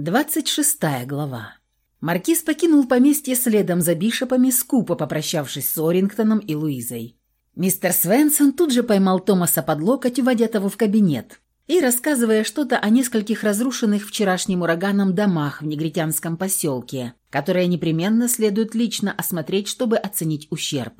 26 глава. Маркиз покинул поместье следом за бишопами, скупо попрощавшись с Орингтоном и Луизой. Мистер Свенсон тут же поймал Томаса под локоть, уводя того в кабинет, и рассказывая что-то о нескольких разрушенных вчерашним ураганом домах в негритянском поселке, которые непременно следует лично осмотреть, чтобы оценить ущерб.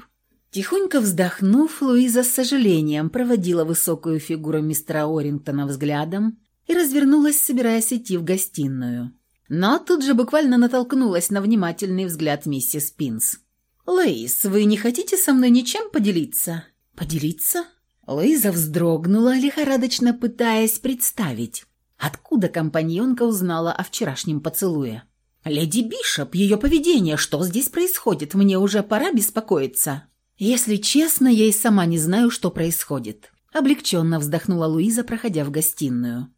Тихонько вздохнув, Луиза с сожалением проводила высокую фигуру мистера Орингтона взглядом и развернулась, собираясь идти в гостиную. Но тут же буквально натолкнулась на внимательный взгляд миссис Пинс. «Луиз, вы не хотите со мной ничем поделиться?» «Поделиться?» Луиза вздрогнула, лихорадочно пытаясь представить, откуда компаньонка узнала о вчерашнем поцелуе. «Леди Бишоп, ее поведение, что здесь происходит? Мне уже пора беспокоиться». «Если честно, я и сама не знаю, что происходит», — облегченно вздохнула Луиза, проходя в гостиную.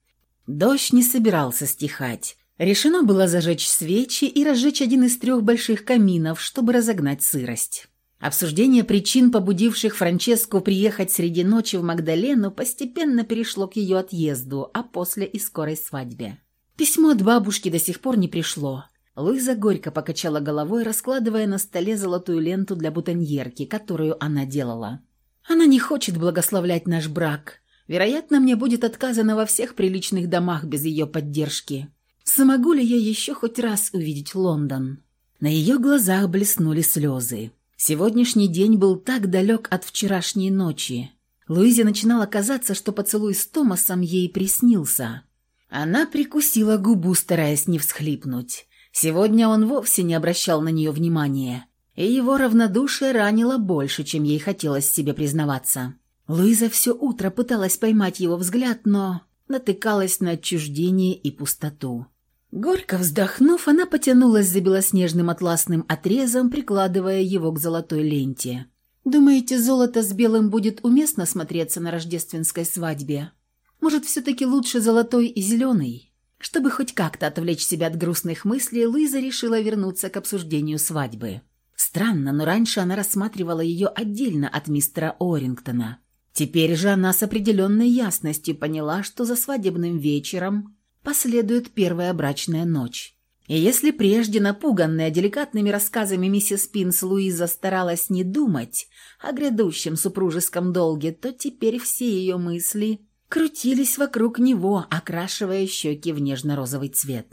Дождь не собирался стихать. Решено было зажечь свечи и разжечь один из трех больших каминов, чтобы разогнать сырость. Обсуждение причин, побудивших Франческу приехать среди ночи в Магдалену, постепенно перешло к ее отъезду, а после и скорой свадьбе. Письмо от бабушки до сих пор не пришло. Луиза горько покачала головой, раскладывая на столе золотую ленту для бутоньерки, которую она делала. «Она не хочет благословлять наш брак. Вероятно, мне будет отказано во всех приличных домах без ее поддержки. Смогу ли я еще хоть раз увидеть Лондон? На ее глазах блеснули слезы. Сегодняшний день был так далек от вчерашней ночи. Луизе начинало казаться, что поцелуй с Томасом ей приснился. Она прикусила губу, стараясь не всхлипнуть. Сегодня он вовсе не обращал на нее внимания, и его равнодушие ранило больше, чем ей хотелось себе признаваться. Луиза все утро пыталась поймать его взгляд, но натыкалась на отчуждение и пустоту. Горько вздохнув, она потянулась за белоснежным атласным отрезом, прикладывая его к золотой ленте. «Думаете, золото с белым будет уместно смотреться на рождественской свадьбе? Может, все-таки лучше золотой и зеленый?» Чтобы хоть как-то отвлечь себя от грустных мыслей, Луиза решила вернуться к обсуждению свадьбы. Странно, но раньше она рассматривала ее отдельно от мистера Орингтона. Теперь же она с определенной ясностью поняла, что за свадебным вечером последует первая брачная ночь. И если прежде напуганная деликатными рассказами миссис Пинс Луиза старалась не думать о грядущем супружеском долге, то теперь все ее мысли крутились вокруг него, окрашивая щеки в нежно-розовый цвет.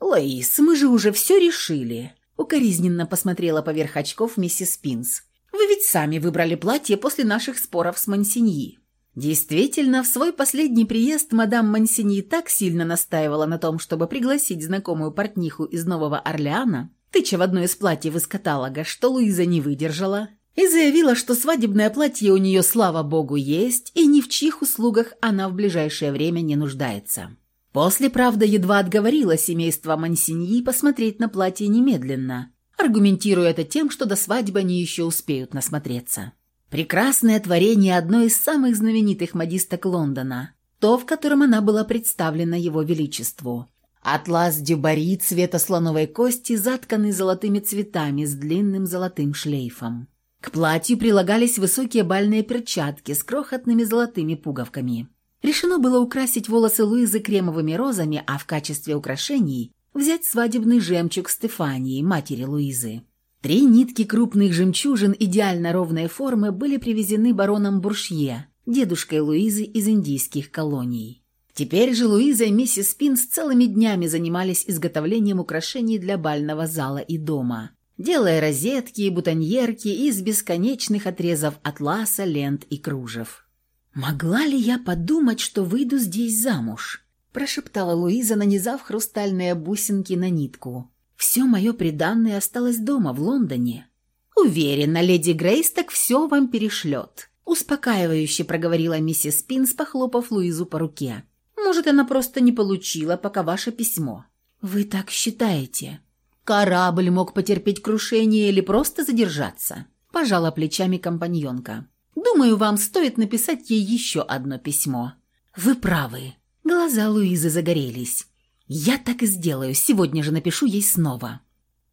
«Луиз, мы же уже все решили», — укоризненно посмотрела поверх очков миссис Пинс. «Вы ведь сами выбрали платье после наших споров с Мансиньи. Действительно, в свой последний приезд мадам Мансини так сильно настаивала на том, чтобы пригласить знакомую портниху из Нового Орлеана, тыча в одно из платьев из каталога, что Луиза не выдержала, и заявила, что свадебное платье у нее, слава богу, есть, и ни в чьих услугах она в ближайшее время не нуждается. После, правда, едва отговорила семейство Мансиньи посмотреть на платье немедленно, аргументируя это тем, что до свадьбы они еще успеют насмотреться. Прекрасное творение одной из самых знаменитых модисток Лондона, то, в котором она была представлена его величеству. Атлас дюбари цвета слоновой кости, затканный золотыми цветами с длинным золотым шлейфом. К платью прилагались высокие бальные перчатки с крохотными золотыми пуговками. Решено было украсить волосы Луизы кремовыми розами, а в качестве украшений взять свадебный жемчуг Стефании, матери Луизы. Три нитки крупных жемчужин идеально ровной формы были привезены бароном Буршье, дедушкой Луизы из индийских колоний. Теперь же Луиза и миссис Пинс целыми днями занимались изготовлением украшений для бального зала и дома, делая розетки и бутоньерки из бесконечных отрезов атласа, лент и кружев. «Могла ли я подумать, что выйду здесь замуж?» – прошептала Луиза, нанизав хрустальные бусинки на нитку. Все мое приданное осталось дома, в Лондоне. Уверена, леди Грейс так все вам перешлет. Успокаивающе проговорила миссис Пинс, похлопав Луизу по руке. Может, она просто не получила пока ваше письмо. Вы так считаете? Корабль мог потерпеть крушение или просто задержаться. Пожала плечами компаньонка. Думаю, вам стоит написать ей еще одно письмо. Вы правы. Глаза Луизы загорелись. «Я так и сделаю, сегодня же напишу ей снова».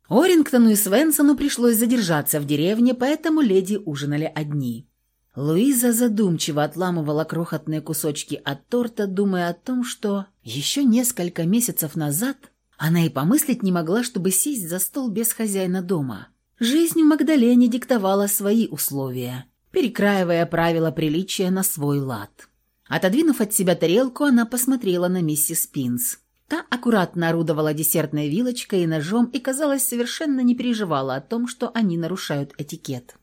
Орингтону и Свенсону пришлось задержаться в деревне, поэтому леди ужинали одни. Луиза задумчиво отламывала крохотные кусочки от торта, думая о том, что еще несколько месяцев назад Она и помыслить не могла, чтобы сесть за стол без хозяина дома. Жизнь в Магдалене диктовала свои условия, перекраивая правила приличия на свой лад. Отодвинув от себя тарелку, она посмотрела на миссис Пинс. Та аккуратно орудовала десертной вилочкой и ножом и, казалось, совершенно не переживала о том, что они нарушают этикет.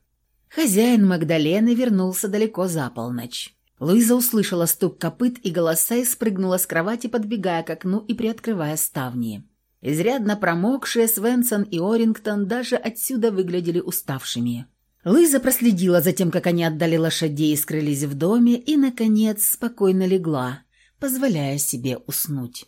Хозяин Магдалены вернулся далеко за полночь. Луиза услышала стук копыт и голоса и спрыгнула с кровати, подбегая к окну и приоткрывая ставни. Изрядно промокшие Свенсон и Орингтон даже отсюда выглядели уставшими. Луиза проследила за тем, как они отдали лошадей и скрылись в доме, и, наконец, спокойно легла, позволяя себе уснуть.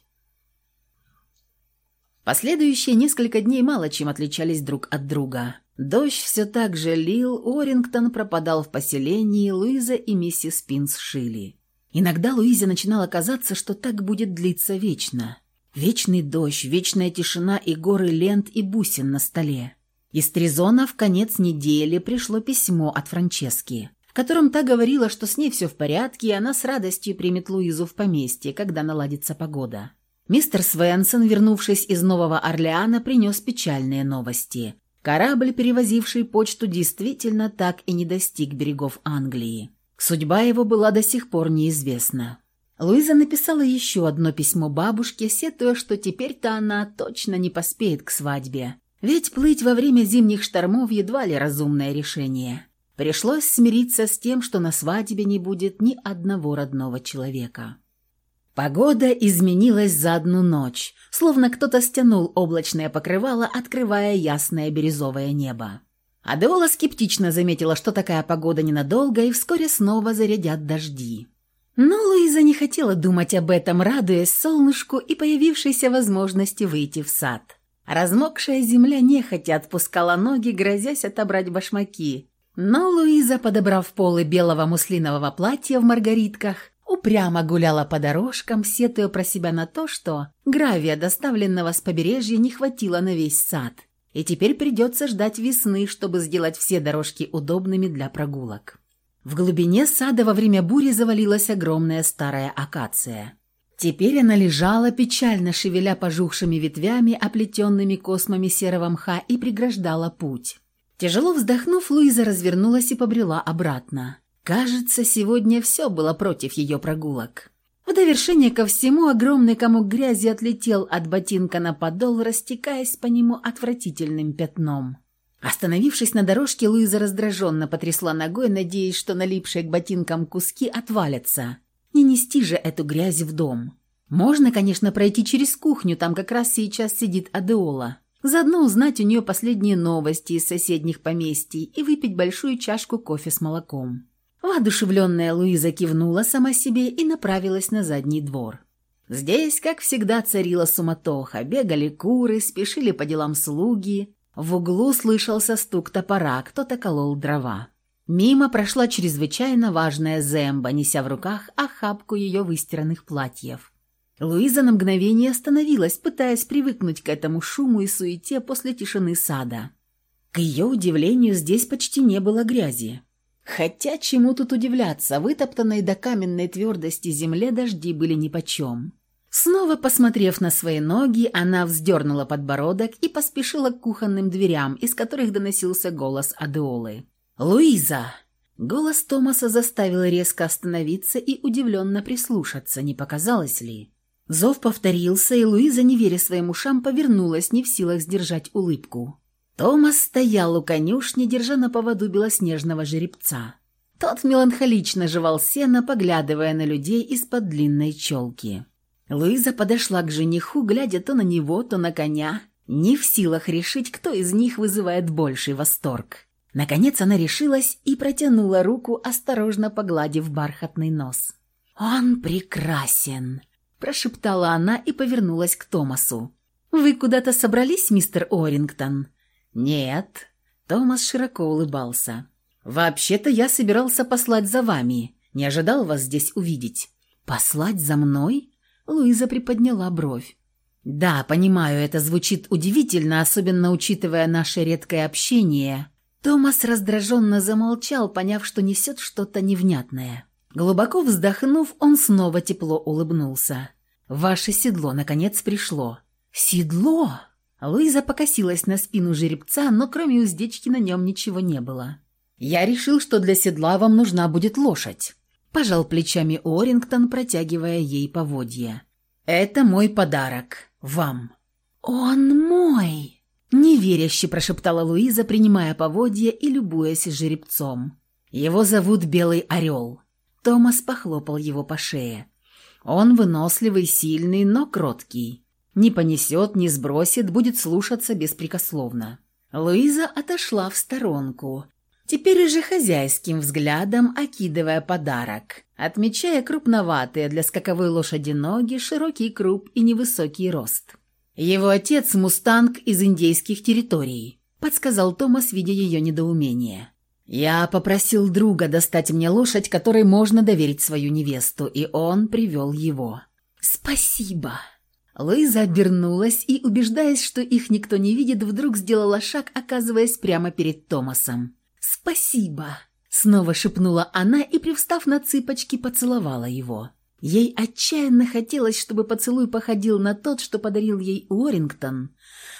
Последующие несколько дней мало чем отличались друг от друга. Дождь все так же лил, Орингтон пропадал в поселении, Луиза и миссис Пинс шили. Иногда Луизе начинало казаться, что так будет длиться вечно. Вечный дождь, вечная тишина и горы лент и бусин на столе. Из Тризона в конец недели пришло письмо от Франчески, в котором та говорила, что с ней все в порядке, и она с радостью примет Луизу в поместье, когда наладится погода. Мистер Свенсон, вернувшись из Нового Орлеана, принес печальные новости. Корабль, перевозивший почту, действительно так и не достиг берегов Англии. Судьба его была до сих пор неизвестна. Луиза написала еще одно письмо бабушке, сетуя, что теперь-то она точно не поспеет к свадьбе. Ведь плыть во время зимних штормов едва ли разумное решение. Пришлось смириться с тем, что на свадьбе не будет ни одного родного человека. Погода изменилась за одну ночь, словно кто-то стянул облачное покрывало, открывая ясное бирюзовое небо. Адеола скептично заметила, что такая погода ненадолго, и вскоре снова зарядят дожди. Но Луиза не хотела думать об этом, радуясь солнышку и появившейся возможности выйти в сад. Размокшая земля нехотя отпускала ноги, грозясь отобрать башмаки. Но Луиза, подобрав полы белого муслинового платья в маргаритках, упрямо гуляла по дорожкам, сетуя про себя на то, что гравия, доставленного с побережья, не хватило на весь сад, и теперь придется ждать весны, чтобы сделать все дорожки удобными для прогулок. В глубине сада во время бури завалилась огромная старая акация. Теперь она лежала, печально шевеля пожухшими ветвями, оплетенными космами серого мха, и преграждала путь. Тяжело вздохнув, Луиза развернулась и побрела обратно. Кажется, сегодня все было против ее прогулок. В довершение ко всему огромный комок грязи отлетел от ботинка на подол, растекаясь по нему отвратительным пятном. Остановившись на дорожке, Луиза раздраженно потрясла ногой, надеясь, что налипшие к ботинкам куски отвалятся. Не нести же эту грязь в дом. Можно, конечно, пройти через кухню, там как раз сейчас сидит Адеола. Заодно узнать у нее последние новости из соседних поместий и выпить большую чашку кофе с молоком. Воодушевленная Луиза кивнула сама себе и направилась на задний двор. Здесь, как всегда, царила суматоха. Бегали куры, спешили по делам слуги. В углу слышался стук топора, кто-то колол дрова. Мимо прошла чрезвычайно важная Земба, неся в руках охапку ее выстиранных платьев. Луиза на мгновение остановилась, пытаясь привыкнуть к этому шуму и суете после тишины сада. К ее удивлению, здесь почти не было грязи. Хотя чему тут удивляться, вытоптанной до каменной твердости земле дожди были нипочем. Снова посмотрев на свои ноги, она вздернула подбородок и поспешила к кухонным дверям, из которых доносился голос Адеолы. «Луиза!» Голос Томаса заставил резко остановиться и удивленно прислушаться, не показалось ли. Зов повторился, и Луиза, не веря своим ушам, повернулась, не в силах сдержать улыбку. Томас стоял у конюшни, держа на поводу белоснежного жеребца. Тот меланхолично жевал сено, поглядывая на людей из-под длинной челки. Луиза подошла к жениху, глядя то на него, то на коня, не в силах решить, кто из них вызывает больший восторг. Наконец она решилась и протянула руку, осторожно погладив бархатный нос. «Он прекрасен!» – прошептала она и повернулась к Томасу. «Вы куда-то собрались, мистер Орингтон?» «Нет». Томас широко улыбался. «Вообще-то я собирался послать за вами. Не ожидал вас здесь увидеть». «Послать за мной?» Луиза приподняла бровь. «Да, понимаю, это звучит удивительно, особенно учитывая наше редкое общение». Томас раздраженно замолчал, поняв, что несет что-то невнятное. Глубоко вздохнув, он снова тепло улыбнулся. «Ваше седло, наконец, пришло. «Седло!» Луиза покосилась на спину жеребца, но кроме уздечки на нем ничего не было. «Я решил, что для седла вам нужна будет лошадь», – пожал плечами Орингтон, протягивая ей поводья. «Это мой подарок. Вам». «Он мой!» – неверяще прошептала Луиза, принимая поводья и любуясь жеребцом. «Его зовут Белый Орел». Томас похлопал его по шее. «Он выносливый, сильный, но кроткий. Не понесет, не сбросит, будет слушаться беспрекословно». Луиза отошла в сторонку, теперь уже хозяйским взглядом окидывая подарок, отмечая крупноватые для скаковой лошади ноги, широкий круп и невысокий рост. «Его отец – мустанг из индейских территорий», – подсказал Томас, видя ее недоумение. «Я попросил друга достать мне лошадь, которой можно доверить свою невесту, и он привел его». «Спасибо!» Луиза обернулась и, убеждаясь, что их никто не видит, вдруг сделала шаг, оказываясь прямо перед Томасом. «Спасибо!» Снова шепнула она и, привстав на цыпочки, поцеловала его. Ей отчаянно хотелось, чтобы поцелуй походил на тот, что подарил ей Уоррингтон,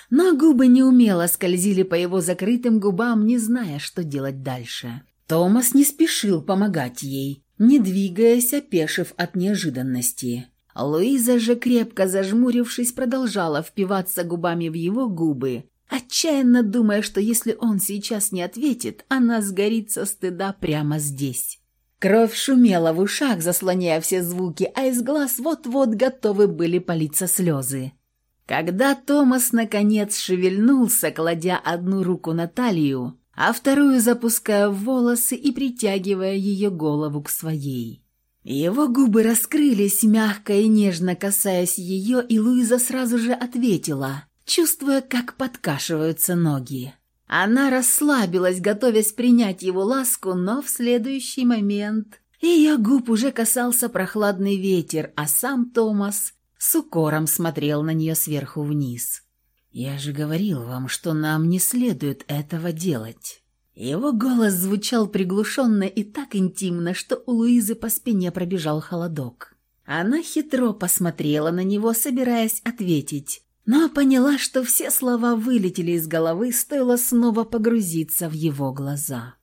но губы неумело скользили по его закрытым губам, не зная, что делать дальше. Томас не спешил помогать ей, не двигаясь, опешив от неожиданности. Луиза же, крепко зажмурившись, продолжала впиваться губами в его губы, отчаянно думая, что если он сейчас не ответит, она сгорит со стыда прямо здесь. Кровь шумела в ушах, заслоняя все звуки, а из глаз вот-вот готовы были палиться слезы. Когда Томас наконец шевельнулся, кладя одну руку на талию, а вторую запуская в волосы и притягивая ее голову к своей. Его губы раскрылись, мягко и нежно касаясь ее, и Луиза сразу же ответила, чувствуя, как подкашиваются ноги. Она расслабилась, готовясь принять его ласку, но в следующий момент ее губ уже касался прохладный ветер, а сам Томас с укором смотрел на нее сверху вниз. «Я же говорил вам, что нам не следует этого делать». Его голос звучал приглушенно и так интимно, что у Луизы по спине пробежал холодок. Она хитро посмотрела на него, собираясь ответить, но поняла, что все слова вылетели из головы, стоило снова погрузиться в его глаза.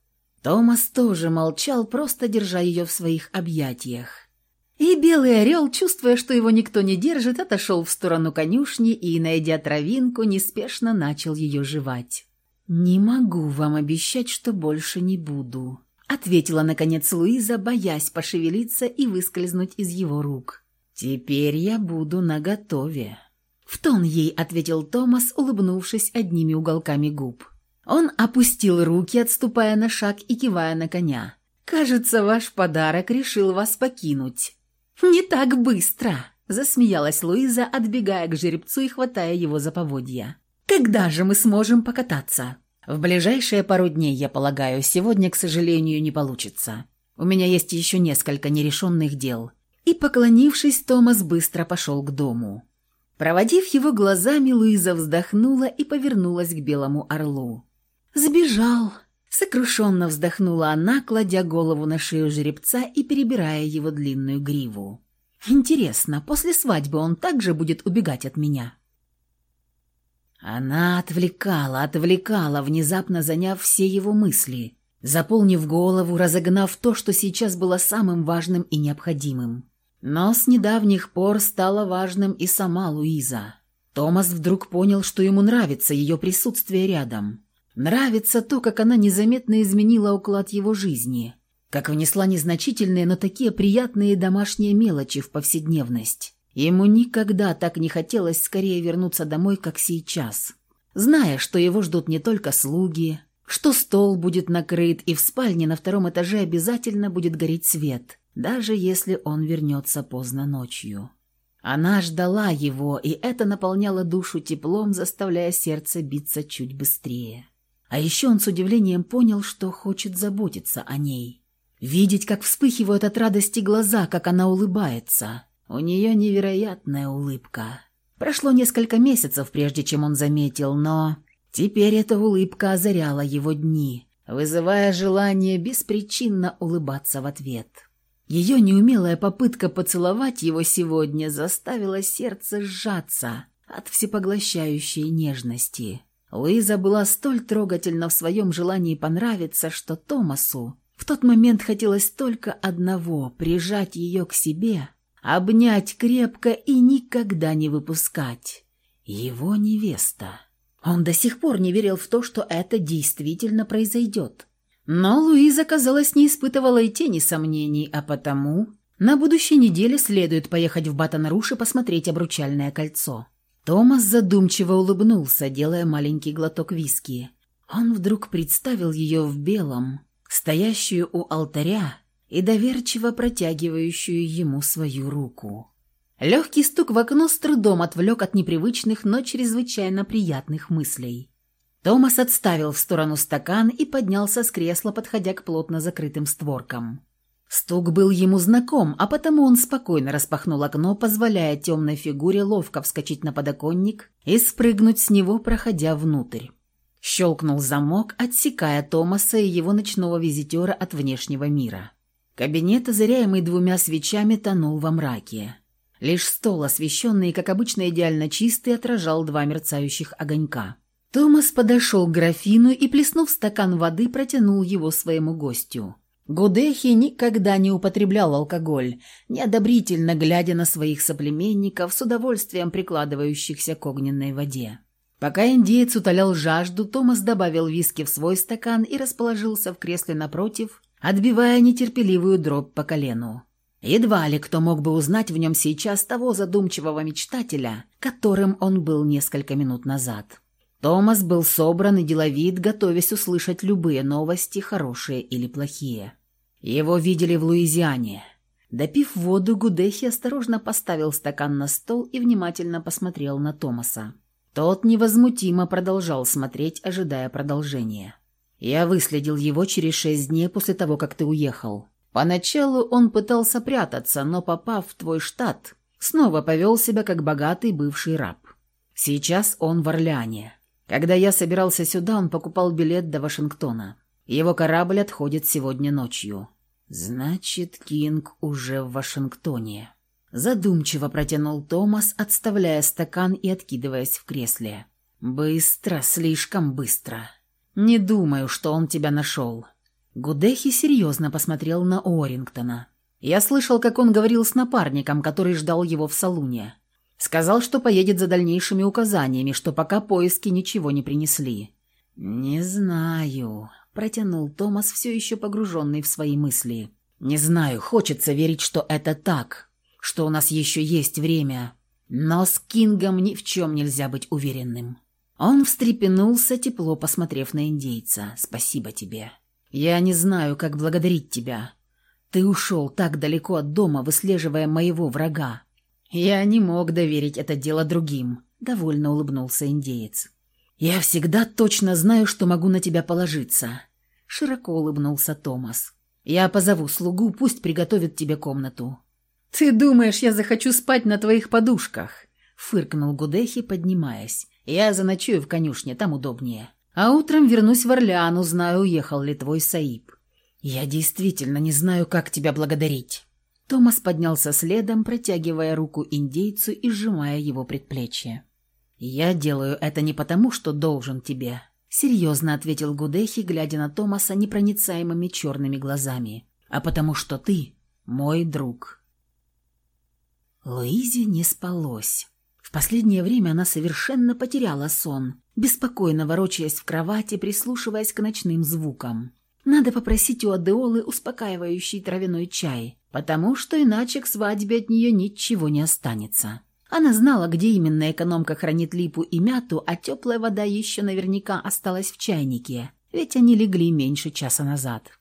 Томас тоже молчал, просто держа ее в своих объятиях. И белый орел, чувствуя, что его никто не держит, отошел в сторону конюшни и, найдя травинку, неспешно начал ее жевать. «Не могу вам обещать, что больше не буду», — ответила, наконец, Луиза, боясь пошевелиться и выскользнуть из его рук. «Теперь я буду наготове». В тон ей ответил Томас, улыбнувшись одними уголками губ. Он опустил руки, отступая на шаг и кивая на коня. «Кажется, ваш подарок решил вас покинуть». «Не так быстро!» – засмеялась Луиза, отбегая к жеребцу и хватая его за поводья. «Когда же мы сможем покататься?» «В ближайшие пару дней, я полагаю. Сегодня, к сожалению, не получится. У меня есть еще несколько нерешенных дел». И, поклонившись, Томас быстро пошел к дому. Проводив его глазами, Луиза вздохнула и повернулась к белому орлу. «Сбежал!» Сокрушенно вздохнула она, кладя голову на шею жеребца и перебирая его длинную гриву. «Интересно, после свадьбы он также будет убегать от меня?» Она отвлекала, отвлекала, внезапно заняв все его мысли, заполнив голову, разогнав то, что сейчас было самым важным и необходимым. Но с недавних пор стала важным и сама Луиза. Томас вдруг понял, что ему нравится ее присутствие рядом. Нравится то, как она незаметно изменила уклад его жизни, как внесла незначительные, но такие приятные домашние мелочи в повседневность. Ему никогда так не хотелось скорее вернуться домой, как сейчас, зная, что его ждут не только слуги, что стол будет накрыт и в спальне на втором этаже обязательно будет гореть свет, даже если он вернется поздно ночью. Она ждала его, и это наполняло душу теплом, заставляя сердце биться чуть быстрее. А еще он с удивлением понял, что хочет заботиться о ней. Видеть, как вспыхивают от радости глаза, как она улыбается. У нее невероятная улыбка. Прошло несколько месяцев, прежде чем он заметил, но... Теперь эта улыбка озаряла его дни, вызывая желание беспричинно улыбаться в ответ. Ее неумелая попытка поцеловать его сегодня заставила сердце сжаться, от всепоглощающей нежности. Луиза была столь трогательна в своем желании понравиться, что Томасу в тот момент хотелось только одного – прижать ее к себе, обнять крепко и никогда не выпускать. Его невеста. Он до сих пор не верил в то, что это действительно произойдет. Но Луиза, казалось, не испытывала и тени сомнений, а потому на будущей неделе следует поехать в Батон-Руш и посмотреть обручальное кольцо. Томас задумчиво улыбнулся, делая маленький глоток виски. Он вдруг представил ее в белом, стоящую у алтаря и доверчиво протягивающую ему свою руку. Легкий стук в окно с трудом отвлек от непривычных, но чрезвычайно приятных мыслей. Томас отставил в сторону стакан и поднялся с кресла, подходя к плотно закрытым створкам. Стук был ему знаком, а потому он спокойно распахнул окно, позволяя темной фигуре ловко вскочить на подоконник и спрыгнуть с него, проходя внутрь. Щелкнул замок, отсекая Томаса и его ночного визитера от внешнего мира. Кабинет, озаряемый двумя свечами, тонул во мраке. Лишь стол, освещенный, как обычно идеально чистый, отражал два мерцающих огонька. Томас подошел к графину и, плеснув стакан воды, протянул его своему гостю. Гудехи никогда не употреблял алкоголь, неодобрительно глядя на своих соплеменников, с удовольствием прикладывающихся к огненной воде. Пока индеец утолял жажду, Томас добавил виски в свой стакан и расположился в кресле напротив, отбивая нетерпеливую дробь по колену. Едва ли кто мог бы узнать в нем сейчас того задумчивого мечтателя, которым он был несколько минут назад. Томас был собран и деловит, готовясь услышать любые новости, хорошие или плохие. Его видели в Луизиане. Допив воду, Гудехи осторожно поставил стакан на стол и внимательно посмотрел на Томаса. Тот невозмутимо продолжал смотреть, ожидая продолжения. «Я выследил его через шесть дней после того, как ты уехал. Поначалу он пытался прятаться, но, попав в твой штат, снова повел себя как богатый бывший раб. Сейчас он в Орлеане. Когда я собирался сюда, он покупал билет до Вашингтона. Его корабль отходит сегодня ночью. Значит, Кинг уже в Вашингтоне». Задумчиво протянул Томас, отставляя стакан и откидываясь в кресле. «Быстро, слишком быстро. Не думаю, что он тебя нашел». Гудехи серьезно посмотрел на Орингтона. Я слышал, как он говорил с напарником, который ждал его в салуне. Сказал, что поедет за дальнейшими указаниями, что пока поиски ничего не принесли. «Не знаю», — протянул Томас, все еще погруженный в свои мысли. «Не знаю, хочется верить, что это так, что у нас еще есть время. Но с Кингом ни в чем нельзя быть уверенным». Он встрепенулся, тепло посмотрев на индейца. «Спасибо тебе. Я не знаю, как благодарить тебя. Ты ушел так далеко от дома, выслеживая моего врага. Я не мог доверить это дело другим», — довольно улыбнулся индеец. «Я всегда точно знаю, что могу на тебя положиться», — широко улыбнулся Томас. «Я позову слугу, пусть приготовит тебе комнату. «Ты думаешь, я захочу спать на твоих подушках?» — фыркнул Гудехи, поднимаясь. «Я заночую в конюшне, там удобнее. А утром вернусь в Орлеан, узнаю, уехал ли твой Саиб». «Я действительно не знаю, как тебя благодарить». Томас поднялся следом, протягивая руку индейцу и сжимая его предплечье. «Я делаю это не потому, что должен тебе», — серьезно ответил Гудехи, глядя на Томаса непроницаемыми черными глазами, «а потому что ты мой друг». Луизе не спалось. В последнее время она совершенно потеряла сон, беспокойно ворочаясь в кровати, прислушиваясь к ночным звукам. Надо попросить у Адеолы успокаивающий травяной чай, потому что иначе к свадьбе от нее ничего не останется. Она знала, где именно экономка хранит липу и мяту, а теплая вода еще наверняка осталась в чайнике, ведь они легли меньше часа назад.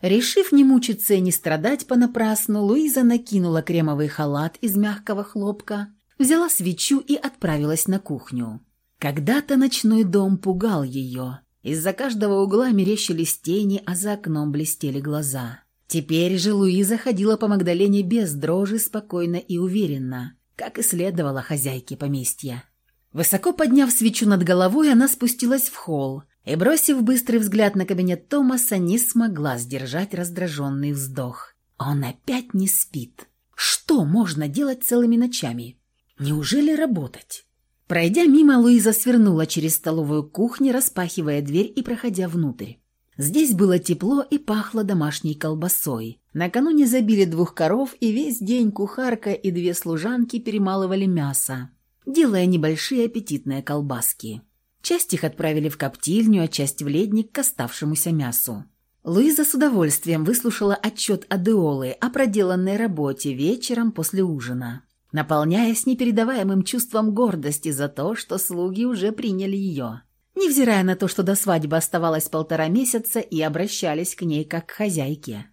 Решив не мучиться и не страдать понапрасну, Луиза накинула кремовый халат из мягкого хлопка, взяла свечу и отправилась на кухню. Когда-то ночной дом пугал ее. Из-за каждого угла мерещились тени, а за окном блестели глаза. Теперь же Луиза ходила по Магдалене без дрожи, спокойно и уверенно, как и следовало хозяйке поместья. Высоко подняв свечу над головой, она спустилась в холл, и, бросив быстрый взгляд на кабинет Томаса, не смогла сдержать раздраженный вздох. Он опять не спит. Что можно делать целыми ночами? Неужели работать? Пройдя мимо, Луиза свернула через столовую кухню, распахивая дверь и проходя внутрь. Здесь было тепло и пахло домашней колбасой. Накануне забили двух коров, и весь день кухарка и две служанки перемалывали мясо, делая небольшие аппетитные колбаски. Часть их отправили в коптильню, а часть в ледник к оставшемуся мясу. Луиза с удовольствием выслушала отчет Адеолы о проделанной работе вечером после ужина, наполняясь непередаваемым чувством гордости за то, что слуги уже приняли ее невзирая на то, что до свадьбы оставалось полтора месяца и обращались к ней как к хозяйке.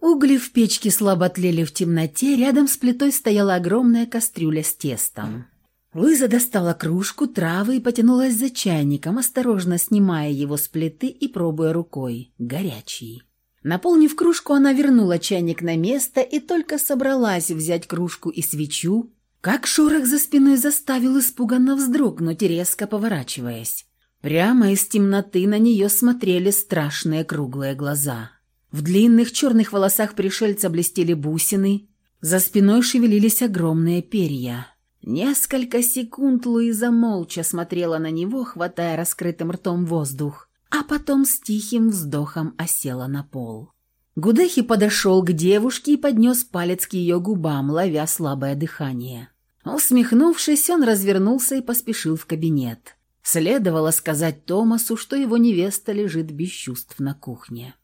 Угли в печке слабо тлели в темноте, рядом с плитой стояла огромная кастрюля с тестом. Луиза достала кружку, травы и потянулась за чайником, осторожно снимая его с плиты и пробуя рукой. Горячий. Наполнив кружку, она вернула чайник на место и только собралась взять кружку и свечу, как шорох за спиной заставил испуганно вздрогнуть, резко поворачиваясь. Прямо из темноты на нее смотрели страшные круглые глаза. В длинных черных волосах пришельца блестели бусины, за спиной шевелились огромные перья. Несколько секунд Луиза молча смотрела на него, хватая раскрытым ртом воздух, а потом с тихим вздохом осела на пол. Гудехи подошел к девушке и поднес палец к ее губам, ловя слабое дыхание. Усмехнувшись, он развернулся и поспешил в кабинет. Следовало сказать Томасу, что его невеста лежит без чувств на кухне.